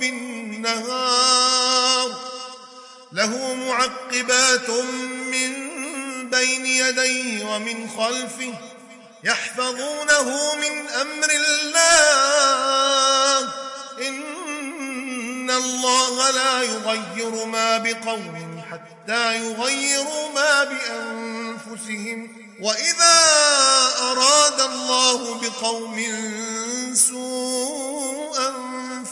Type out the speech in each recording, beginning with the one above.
بالنهار له معقبات من بين يديه ومن خلفه يحفظونه من أمر الله. إن الله لا يغير ما بقوم حتى يغيروا ما بأنفسهم. وإذا أراد الله بقوم سوءا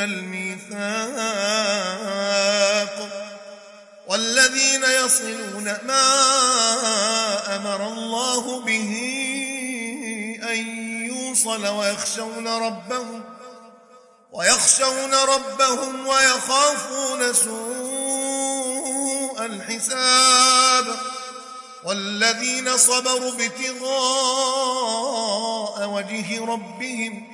الميثاق والذين يصلون ما أمر الله به أن يوصل ويخشون ربهم ويخشون ربهم ويخافون سوء الحساب والذين صبروا ابتغاء وجه ربهم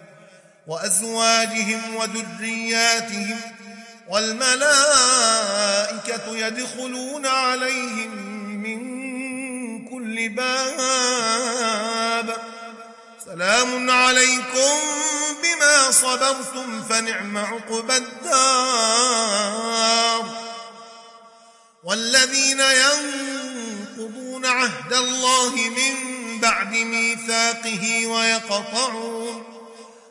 وأزواجهم وذرياتهم والملائكة يدخلون عليهم من كل باب. سلام عليكم بما صبرتم فنعم عقبى الدار. ينقضون عهد الله من بعد ميثاقه ويقطعون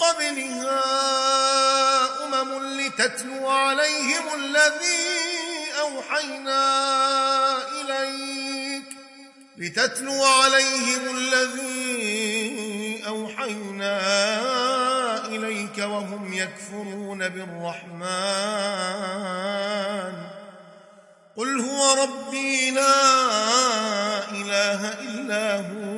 قبلها أمم لتتلو عليهم الذي أوحينا إليك. لتتلو عليهم الذي أوحينا إليك وهم يكفرون بالرحمن. قل هو ربي لا إله إلا هو.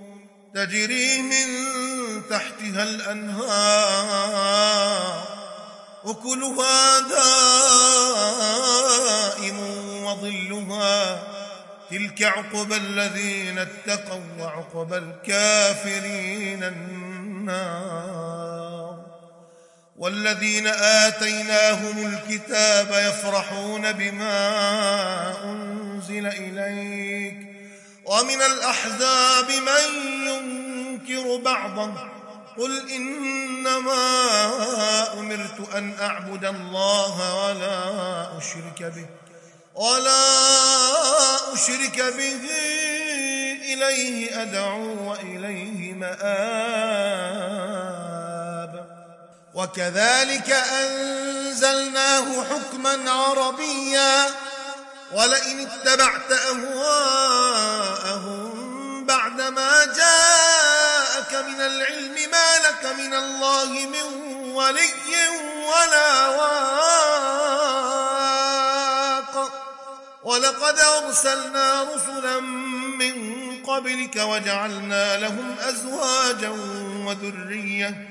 تجري من تحتها الأنهار أكلها دائم وظلها تلك عقبى الذين اتقوا وعقبى الكافرين النار والذين آتيناهم الكتاب يفرحون بما أنزل إليك ومن الأحزاب من ينكر بعضا قل إنما أمرت أن أعبد الله ولا أشرك به. ولا أشرك به إليه أدعو وإليه مآب. وكذلك أنزلناه حكما عربيا. ولئن اتبعت أهواءهم بعدما جاءك من العلم ما لك من الله من ولي ولا واق. ولقد أرسلنا رسلا من قبلك وجعلنا لهم أزواجا وذرية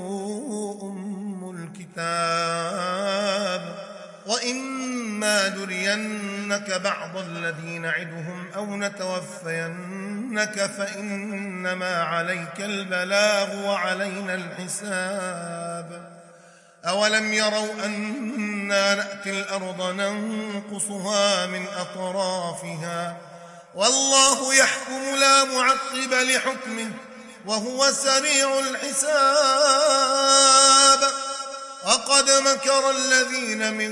نرينك بعض الذي نعدهم أو نتوفينك فإنما عليك البلاغ وعلينا الحساب. أولم يروا أنا نأتي الأرض ننقصها من أطرافها؟ والله يحكم لا معقب لحكمه وهو سريع الحساب. وقد مكر الذين من